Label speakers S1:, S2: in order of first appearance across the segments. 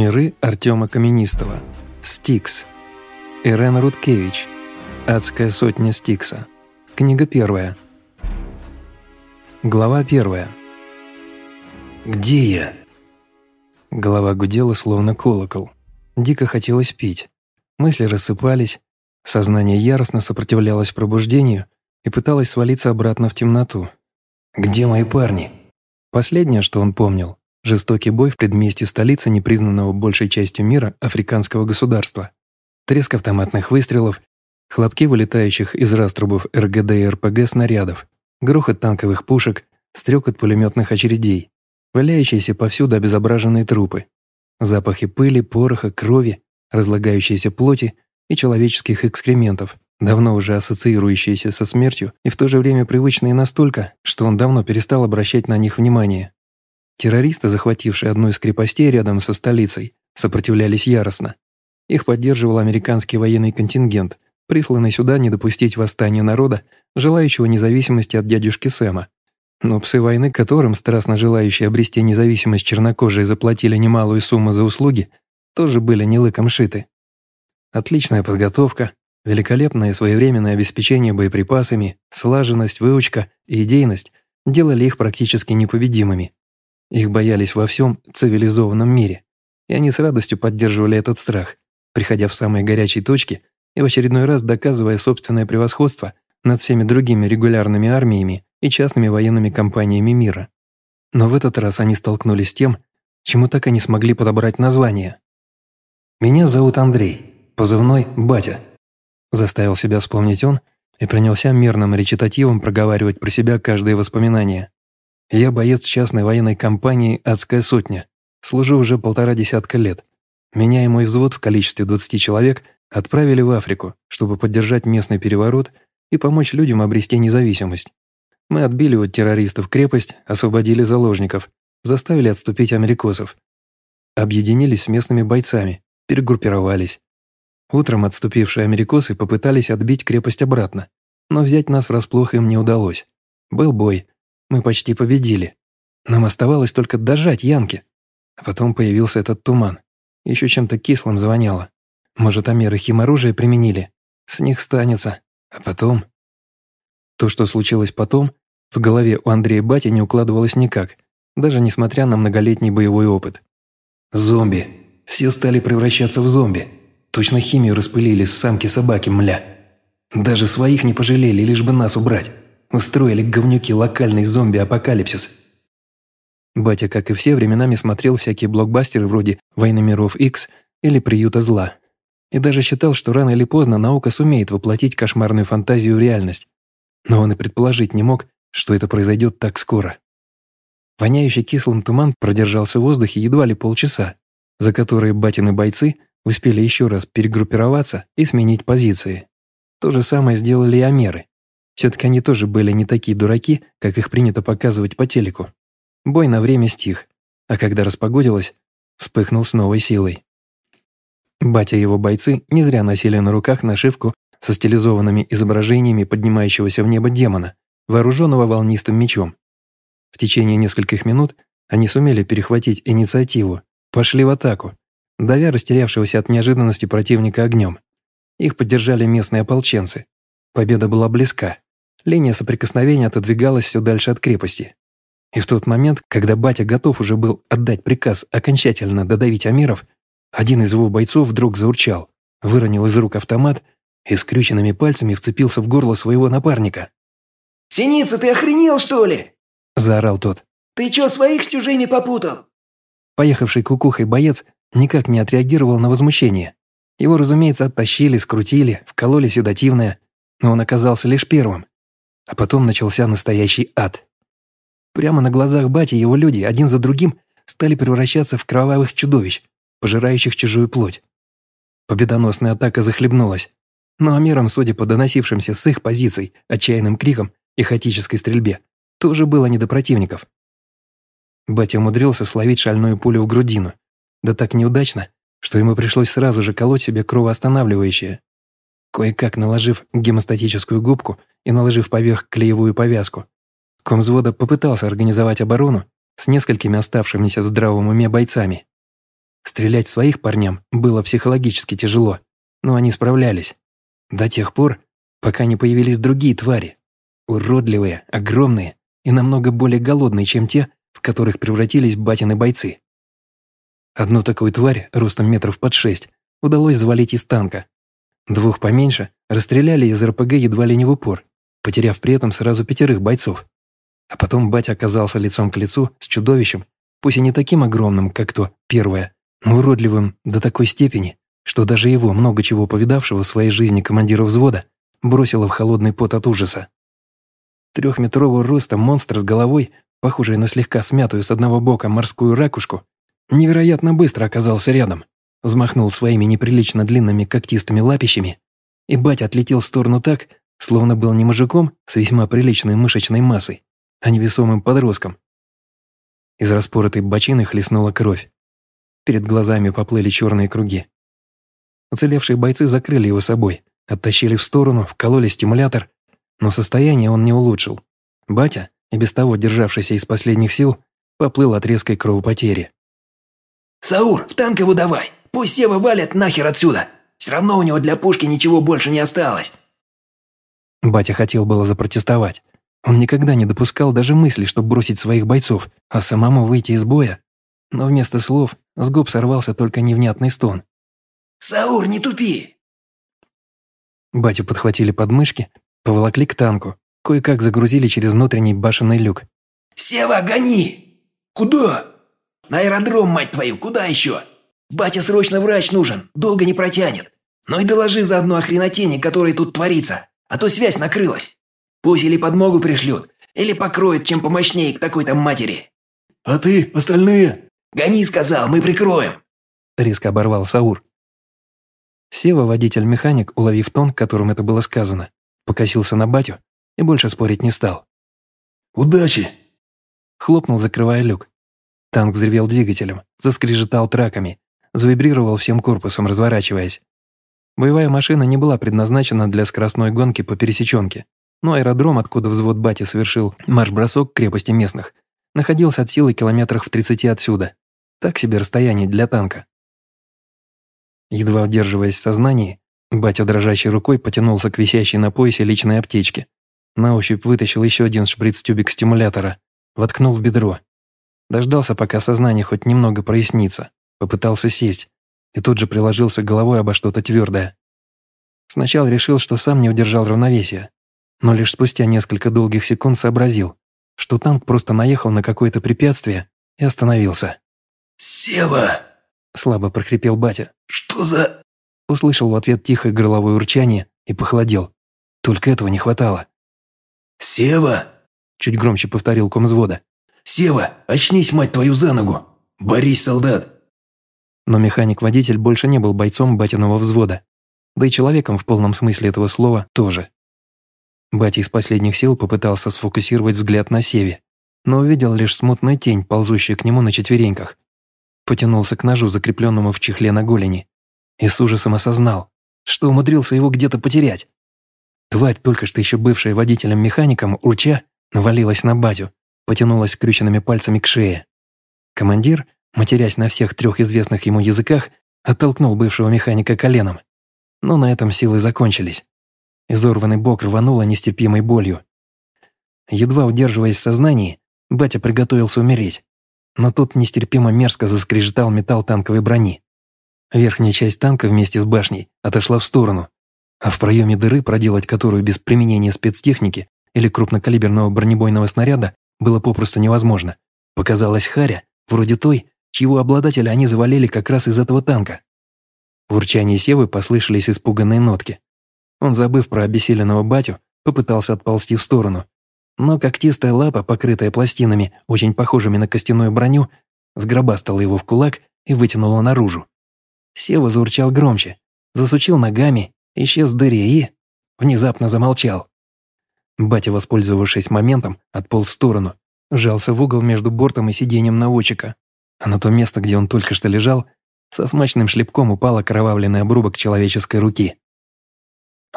S1: Миры Артема Каменистого. Стикс. Ирен Рудкевич. Адская сотня Стикса. Книга первая. Глава первая.
S2: «Где я?»
S1: Голова гудела, словно колокол. Дико хотелось пить. Мысли рассыпались, сознание яростно сопротивлялось пробуждению и пыталось свалиться обратно в темноту.
S2: «Где мои парни?»
S1: Последнее, что он помнил, жестокий бой в предместье столицы непризнанного большей частью мира африканского государства. Треск автоматных выстрелов, хлопки вылетающих из раструбов РГД и РПГ снарядов, грохот танковых пушек, стрекот пулеметных очередей, валяющиеся повсюду обезображенные трупы, запахи пыли, пороха, крови, разлагающейся плоти и человеческих экскрементов, давно уже ассоциирующиеся со смертью и в то же время привычные настолько, что он давно перестал обращать на них внимание. Террористы, захватившие одну из крепостей рядом со столицей, сопротивлялись яростно. Их поддерживал американский военный контингент, присланный сюда не допустить восстания народа, желающего независимости от дядюшки Сэма. Но псы войны, которым страстно желающие обрести независимость чернокожие заплатили немалую сумму за услуги, тоже были не лыком шиты. Отличная подготовка, Великолепное своевременное обеспечение боеприпасами, слаженность, выучка и идейность делали их практически непобедимыми. Их боялись во всем цивилизованном мире, и они с радостью поддерживали этот страх, приходя в самые горячие точки и в очередной раз доказывая собственное превосходство над всеми другими регулярными армиями и частными военными компаниями мира. Но в этот раз они столкнулись с тем, чему так и не смогли подобрать название. «Меня зовут Андрей, позывной «Батя», Заставил себя вспомнить он и принялся мирным речитативом проговаривать про себя каждое воспоминание. «Я боец частной военной компании «Адская сотня». Служу уже полтора десятка лет. Меня и мой взвод в количестве 20 человек отправили в Африку, чтобы поддержать местный переворот и помочь людям обрести независимость. Мы отбили от террористов крепость, освободили заложников, заставили отступить америкосов. Объединились с местными бойцами, перегруппировались. Утром отступившие америкосы попытались отбить крепость обратно, но взять нас врасплох им не удалось. Был бой. Мы почти победили. Нам оставалось только дожать Янки. А потом появился этот туман. Еще чем-то кислым звоняло. Может, Амеры химоружие применили? С них станется. А потом... То, что случилось потом, в голове у Андрея Бати не укладывалось никак, даже несмотря на многолетний боевой опыт.
S2: «Зомби. Все стали превращаться в зомби», Точно химию распылили с самки собаки, мля. Даже своих не пожалели, лишь бы нас убрать. Устроили говнюки локальный зомби-апокалипсис.
S1: Батя, как и все, временами смотрел всякие блокбастеры вроде «Войны миров X» или «Приюта зла». И даже считал, что рано или поздно наука сумеет воплотить кошмарную фантазию в реальность. Но он и предположить не мог, что это произойдет так скоро. Воняющий кислым туман продержался в воздухе едва ли полчаса, за которые батины бойцы – успели еще раз перегруппироваться и сменить позиции. То же самое сделали и Амеры. Все-таки они тоже были не такие дураки, как их принято показывать по телеку. Бой на время стих, а когда распогодилось, вспыхнул с новой силой. Батя и его бойцы не зря носили на руках нашивку со стилизованными изображениями поднимающегося в небо демона, вооруженного волнистым мечом. В течение нескольких минут они сумели перехватить инициативу, пошли в атаку, давя растерявшегося от неожиданности противника огнем. Их поддержали местные ополченцы. Победа была близка. Линия соприкосновения отодвигалась все дальше от крепости. И в тот момент, когда батя готов уже был отдать приказ окончательно додавить Амиров, один из его бойцов вдруг заурчал, выронил из рук автомат и скрюченными пальцами вцепился в горло своего напарника.
S3: «Синица, ты охренел, что ли?»
S1: – заорал тот.
S3: «Ты чё, своих с чужими попутал?»
S1: Поехавший кукухой боец никак не отреагировал на возмущение. Его, разумеется, оттащили, скрутили, вкололи седативное, но он оказался лишь первым. А потом начался настоящий ад. Прямо на глазах бати его люди один за другим стали превращаться в кровавых чудовищ, пожирающих чужую плоть. Победоносная атака захлебнулась, но Амерам, судя по доносившимся с их позиций отчаянным крикам и хаотической стрельбе, тоже было не до противников. Батя умудрился словить шальную пулю в грудину, да так неудачно, что ему пришлось сразу же колоть себе кровоостанавливающее. Кое-как наложив гемостатическую губку и наложив поверх клеевую повязку, комзвода попытался организовать оборону с несколькими оставшимися в здравом уме бойцами. Стрелять своих парням было психологически тяжело, но они справлялись. До тех пор, пока не появились другие твари. Уродливые, огромные и намного более голодные, чем те, в которых превратились батины бойцы. Одну такую тварь, ростом метров под шесть, удалось завалить из танка. Двух поменьше расстреляли из РПГ едва ли не в упор, потеряв при этом сразу пятерых бойцов. А потом батя оказался лицом к лицу с чудовищем, пусть и не таким огромным, как то первое, но уродливым до такой степени, что даже его, много чего повидавшего в своей жизни командира взвода, бросило в холодный пот от ужаса. Трехметрового роста монстр с головой, похожий на слегка смятую с одного бока морскую ракушку, невероятно быстро оказался рядом, взмахнул своими неприлично длинными когтистыми лапищами, и батя отлетел в сторону так, словно был не мужиком с весьма приличной мышечной массой, а невесомым подростком. Из распоротой бочины хлестнула кровь. Перед глазами поплыли черные круги. Уцелевшие бойцы закрыли его собой, оттащили в сторону, вкололи стимулятор, но состояние он не улучшил. Батя, и без того державшийся из последних сил, поплыл от резкой кровопотери.
S3: «Саур, в танк его давай! Пусть Сева валят нахер отсюда! Все равно у него для пушки ничего больше не осталось!»
S1: Батя хотел было запротестовать. Он никогда не допускал даже мысли, чтобы бросить своих бойцов, а самому выйти из боя. Но вместо слов с губ сорвался только невнятный стон.
S3: «Саур, не тупи!»
S1: Батю подхватили подмышки, поволокли к танку, кое-как загрузили через внутренний башенный люк.
S3: «Сева, гони!» «Куда?» «На аэродром, мать твою, куда еще?» «Батя срочно врач нужен, долго не протянет. Ну и доложи заодно о хренотене, которая тут творится, а то связь накрылась. Пусть или подмогу пришлют, или покроют чем помощнее к такой-то матери».
S2: «А ты, остальные?»
S3: «Гони, сказал, мы прикроем!»
S1: Резко оборвал Саур. Сева, водитель-механик, уловив тон, которым это было сказано, покосился на батю и больше спорить не стал.
S2: «Удачи!»
S1: Хлопнул, закрывая люк. Танк взревел двигателем, заскрежетал траками, завибрировал всем корпусом, разворачиваясь. Боевая машина не была предназначена для скоростной гонки по пересеченке, но аэродром, откуда взвод бати совершил марш-бросок крепости местных, находился от силы километрах в 30 отсюда. Так себе расстояние для танка. Едва удерживаясь в сознании, батя дрожащей рукой потянулся к висящей на поясе личной аптечке. На ощупь вытащил еще один шприц-тюбик стимулятора, воткнул в бедро. Дождался, пока сознание хоть немного прояснится, попытался сесть и тут же приложился головой обо что-то твердое. Сначала решил, что сам не удержал равновесия, но лишь спустя несколько долгих секунд сообразил, что танк просто наехал на какое-то препятствие и остановился.
S3: «Сева!»
S1: – слабо прохрипел батя.
S3: «Что за...»
S1: Услышал в ответ тихое горловое урчание и похолодел. Только этого не хватало.
S3: «Сева!»
S1: – чуть громче повторил комзвода.
S3: «Сева, очнись, мать твою, за ногу! Борись, солдат!»
S1: Но механик-водитель больше не был бойцом батиного взвода. Да и человеком в полном смысле этого слова тоже. Батя из последних сил попытался сфокусировать взгляд на Севе, но увидел лишь смутную тень, ползущую к нему на четвереньках. Потянулся к ножу, закрепленному в чехле на голени, и с ужасом осознал, что умудрился его где-то потерять. Тварь, только что еще бывшая водителем-механиком, урча, навалилась на батю, потянулась скрюченными пальцами к шее. Командир, матерясь на всех трех известных ему языках, оттолкнул бывшего механика коленом. Но на этом силы закончились. Изорванный бок рвануло нестерпимой болью. Едва удерживаясь в сознании, батя приготовился умереть. Но тут нестерпимо мерзко заскрежетал металл танковой брони. Верхняя часть танка вместе с башней отошла в сторону, а в проеме дыры, проделать которую без применения спецтехники или крупнокалиберного бронебойного снаряда было попросту невозможно, показалась харя, вроде той, чьего обладателя они завалили как раз из этого танка. В урчании Севы послышались испуганные нотки. Он, забыв про обессиленного батю, попытался отползти в сторону. Но когтистая лапа, покрытая пластинами, очень похожими на костяную броню, сгробастала его в кулак и вытянула наружу. Сева заурчал громче, засучил ногами, исчез в дыре и... внезапно замолчал. Батя, воспользовавшись моментом, отполз в сторону, сжался в угол между бортом и сиденьем наводчика. А на то место, где он только что лежал, со смачным шлепком упал окровавленный обрубок человеческой руки.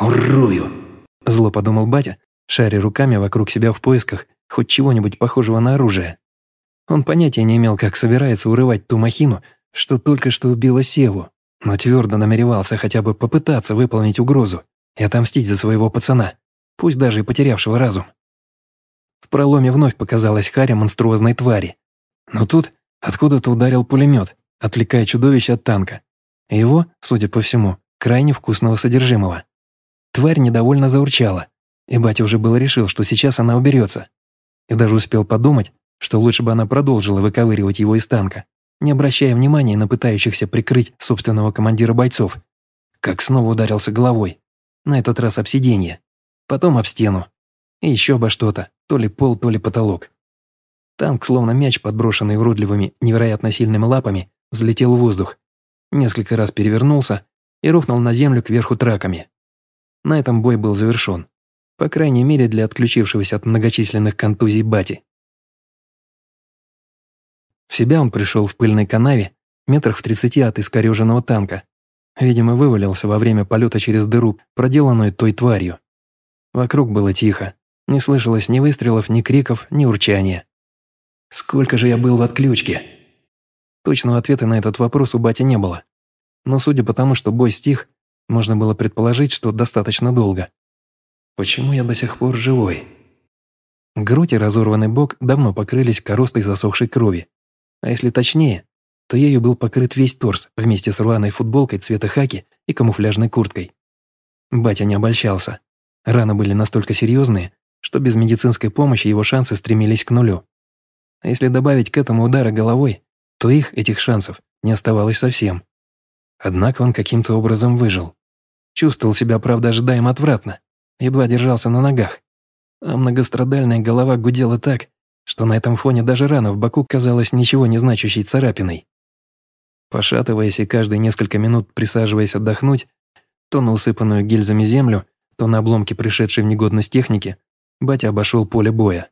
S3: «Урую!»
S1: – зло подумал батя, шаря руками вокруг себя в поисках хоть чего-нибудь похожего на оружие. Он понятия не имел, как собирается урывать ту махину, что только что убила Севу, но твердо намеревался хотя бы попытаться выполнить угрозу и отомстить за своего пацана, пусть даже и потерявшего разум. В проломе вновь показалась харя монструозной твари. Но тут откуда-то ударил пулемет, отвлекая чудовище от танка. Его, судя по всему, крайне вкусного содержимого. Тварь недовольно заурчала, и батя уже было решил, что сейчас она уберется. И даже успел подумать, что лучше бы она продолжила выковыривать его из танка, не обращая внимания на пытающихся прикрыть собственного командира бойцов. Как снова ударился головой. На этот раз об сиденье. Потом об стену. И еще обо что-то, то ли пол, то ли потолок. Танк, словно мяч, подброшенный уродливыми, невероятно сильными лапами, взлетел в воздух. Несколько раз перевернулся и рухнул на землю кверху траками. На этом бой был завершен. По крайней мере, для отключившегося от многочисленных контузий бати. В себя он пришел в пыльной канаве, метрах в тридцати от искореженного танка. Видимо, вывалился во время полета через дыру, проделанную той тварью. Вокруг было тихо. Не слышалось ни выстрелов, ни криков, ни урчания.
S2: «Сколько же я был в отключке?»
S1: Точного ответа на этот вопрос у бати не было. Но судя по тому, что бой стих, можно было предположить, что достаточно долго.
S2: «Почему я до сих пор живой?»
S1: Грудь и разорванный бок давно покрылись коростой засохшей крови, а если точнее, то ею был покрыт весь торс вместе с рваной футболкой цвета хаки и камуфляжной курткой. Батя не обольщался. Раны были настолько серьезные, что без медицинской помощи его шансы стремились к нулю. А если добавить к этому удары головой, то их, этих шансов, не оставалось совсем. Однако он каким-то образом выжил. Чувствовал себя, правда, ожидаемо отвратно. Едва держался на ногах. А многострадальная голова гудела так, что на этом фоне даже рана в боку казалась ничего не значащей царапиной. Пошатываясь и каждые несколько минут присаживаясь отдохнуть, то на усыпанную гильзами землю, то на обломки пришедшей в негодность техники, батя обошел поле боя.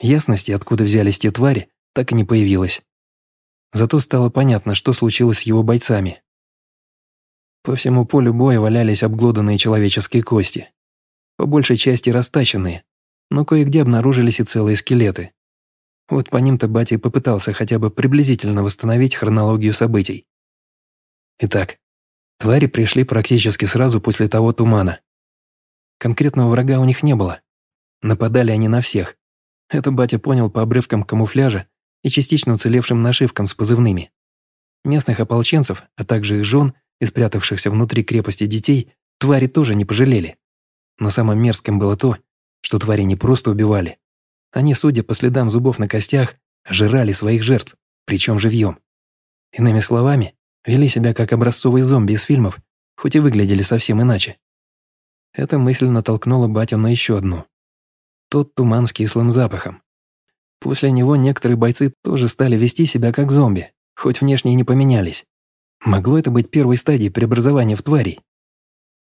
S1: Ясности, откуда взялись те твари, так и не появилось. Зато стало понятно, что случилось с его бойцами. По всему полю боя валялись обглоданные человеческие кости. По большей части растащенные, но кое-где обнаружились и целые скелеты. Вот по ним-то батя попытался хотя бы приблизительно восстановить хронологию событий. Итак, твари пришли практически сразу после того тумана. Конкретного врага у них не было. Нападали они на всех. Это батя понял по обрывкам камуфляжа и частично уцелевшим нашивкам с позывными. Местных ополченцев, а также их жен и спрятавшихся внутри крепости детей, твари тоже не пожалели. Но самым мерзким было то, что твари не просто убивали. Они, судя по следам зубов на костях, жрали своих жертв, причем живьем. Иными словами, вели себя как образцовые зомби из фильмов, хоть и выглядели совсем иначе. Эта мысль натолкнула батю на еще одну. Тот туман с кислым запахом. После него некоторые бойцы тоже стали вести себя как зомби, хоть внешне и не поменялись. Могло это быть первой стадией преобразования в тварей?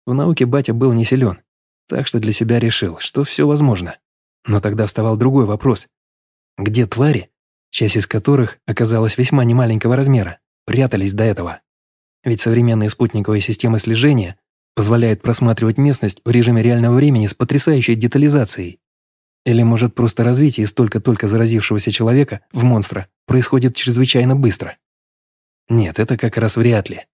S1: В науке батя был не силен, так что для себя решил, что все возможно. Но тогда вставал другой вопрос. Где твари, часть из которых оказалась весьма немаленького размера, прятались до этого? Ведь современные спутниковые системы слежения позволяют просматривать местность в режиме реального времени с потрясающей детализацией. Или, может, просто развитие из только-только заразившегося человека в монстра происходит чрезвычайно быстро? Нет, это как раз вряд ли.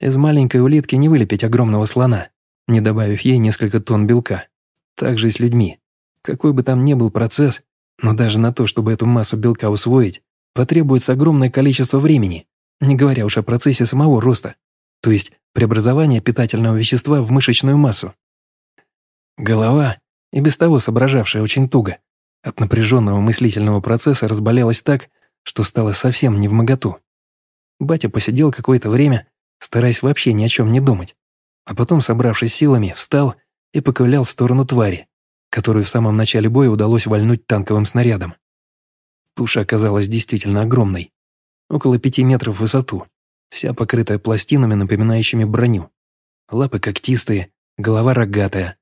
S1: Из маленькой улитки не вылепить огромного слона, не добавив ей несколько тонн белка. Так же и с людьми. Какой бы там ни был процесс, но даже на то, чтобы эту массу белка усвоить, потребуется огромное количество времени, не говоря уж о процессе самого роста, то есть преобразования питательного вещества в мышечную массу. Голова, и без того соображавшая очень туго, от напряженного мыслительного процесса разболелась так, что стало совсем не в моготу. Батя посидел какое-то время, стараясь вообще ни о чем не думать, а потом, собравшись силами, встал и поковылял в сторону твари, которую в самом начале боя удалось вальнуть танковым снарядом. Туша оказалась действительно огромной, около пяти метров в высоту, вся покрытая пластинами, напоминающими броню. Лапы когтистые, голова рогатая.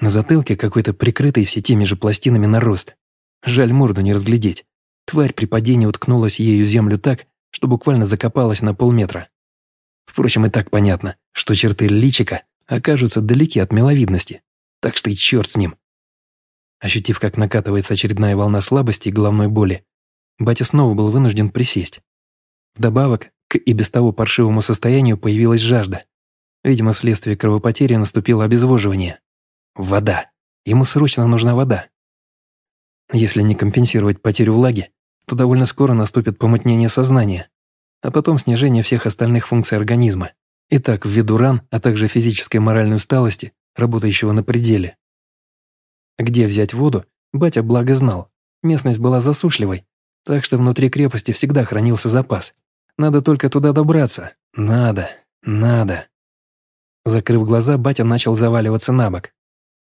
S1: На затылке какой-то прикрытый все теми же пластинами нарост. Жаль морду не разглядеть. Тварь при падении уткнулась ею землю так, что буквально закопалась на полметра. Впрочем, и так понятно, что черты личика окажутся далеки от миловидности, так что и черт с ним. Ощутив, как накатывается очередная волна слабости и головной боли, батя снова был вынужден присесть. Вдобавок, К и без того паршивому состоянию появилась жажда. Видимо, вследствие кровопотери наступило обезвоживание. Вода. Ему срочно нужна вода. Если не компенсировать потерю влаги, то довольно скоро наступит помутнение сознания, а потом снижение всех остальных функций организма. Итак, ввиду ран, а также физической и моральной усталости, работающего на пределе. Где взять воду, батя благо знал. Местность была засушливой, так что внутри крепости всегда хранился запас. Надо только туда добраться. Надо, надо. Закрыв глаза, батя начал заваливаться на бок.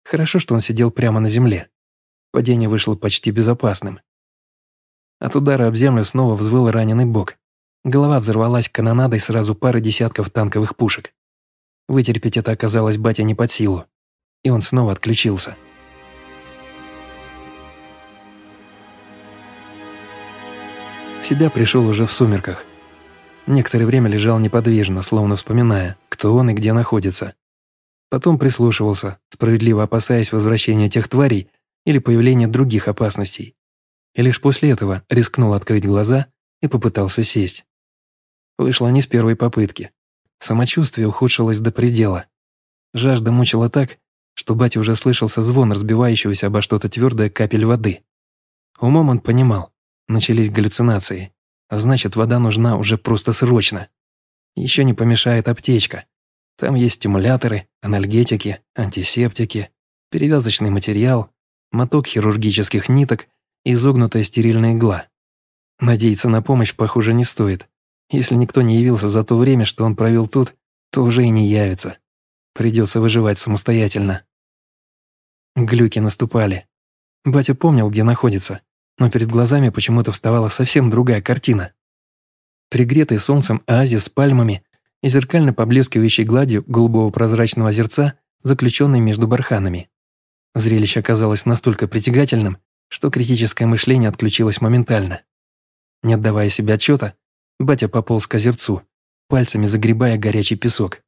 S1: Хорошо, что он сидел прямо на земле. Падение вышло почти безопасным. От удара об землю снова взвыл раненый бок. Голова взорвалась канонадой сразу пары десятков танковых пушек. Вытерпеть это оказалось батя не под силу. И он снова отключился. В себя пришел уже в сумерках. Некоторое время лежал неподвижно, словно вспоминая, кто он и где находится. Потом прислушивался, справедливо опасаясь возвращения тех тварей или появления других опасностей. И лишь после этого рискнул открыть глаза и попытался сесть. Вышло не с первой попытки. Самочувствие ухудшилось до предела. Жажда мучила так, что батя уже слышался звон разбивающегося обо что-то твердое капель воды. Умом он понимал, начались галлюцинации, а значит, вода нужна уже просто срочно. Еще не помешает аптечка. Там есть стимуляторы, анальгетики, антисептики, перевязочный материал, моток хирургических ниток и изогнутая стерильная игла. Надеяться на помощь, похоже, не стоит. Если никто не явился за то время, что он провел тут, то уже и не явится. Придется выживать самостоятельно. Глюки наступали. Батя помнил, где находится, но перед глазами почему-то вставала совсем другая картина. Пригретый солнцем оазис с пальмами и зеркально поблескивающей гладью голубого прозрачного озерца, заключенной между барханами. Зрелище оказалось настолько притягательным, что критическое мышление отключилось моментально. Не отдавая себе отчета, Батя пополз к озерцу, пальцами загребая горячий песок.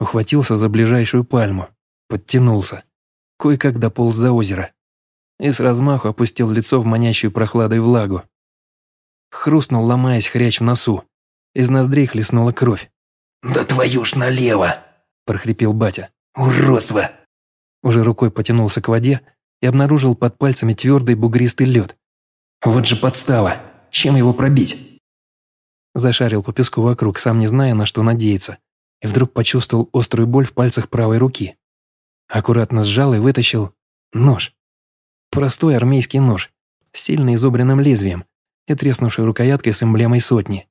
S1: Ухватился за ближайшую пальму, подтянулся, кое-как дополз до озера и с размаху опустил лицо в манящую прохладой влагу. Хрустнул, ломаясь хрящ в носу. Из ноздрей хлестнула кровь.
S3: «Да твою ж налево!»
S1: – прохрипел батя.
S3: «Уродство!»
S1: Уже рукой потянулся к воде и обнаружил под пальцами твердый бугристый лед.
S3: «Вот же подстава! Чем его пробить?»
S1: Зашарил по песку вокруг, сам не зная, на что надеяться, и вдруг почувствовал острую боль в пальцах правой руки. Аккуратно сжал и вытащил нож. Простой армейский нож, с сильно изобренным лезвием и треснувшей рукояткой с эмблемой сотни.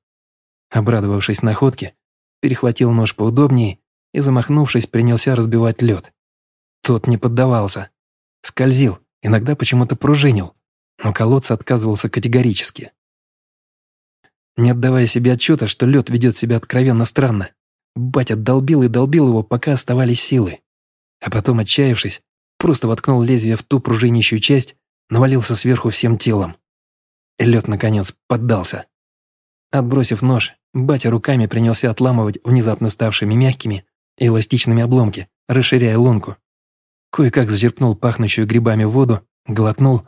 S1: Обрадовавшись находке, перехватил нож поудобнее и, замахнувшись, принялся разбивать лед. Тот не поддавался. Скользил, иногда почему-то пружинил, но колоться отказывался категорически не отдавая себе отчета, что лед ведет себя откровенно странно. Батя долбил и долбил его, пока оставались силы. А потом, отчаявшись, просто воткнул лезвие в ту пружинищую часть, навалился сверху всем телом. Лед, наконец, поддался. Отбросив нож, батя руками принялся отламывать внезапно ставшими мягкими эластичными обломки, расширяя лунку. Кое-как зачерпнул пахнущую грибами воду, глотнул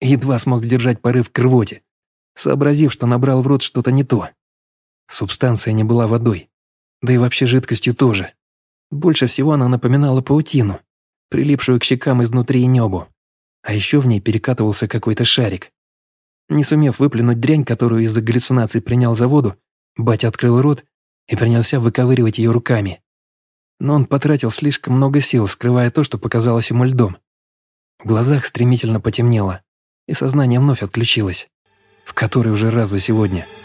S1: и едва смог сдержать порыв к рвоте, сообразив, что набрал в рот что-то не то. Субстанция не была водой, да и вообще жидкостью тоже. Больше всего она напоминала паутину, прилипшую к щекам изнутри и небу. А еще в ней перекатывался какой-то шарик. Не сумев выплюнуть дрянь, которую из-за галлюцинаций принял за воду, батя открыл рот и принялся выковыривать ее руками. Но он потратил слишком много сил, скрывая то, что показалось ему льдом. В глазах стремительно потемнело, и сознание вновь отключилось в который уже раз за сегодня –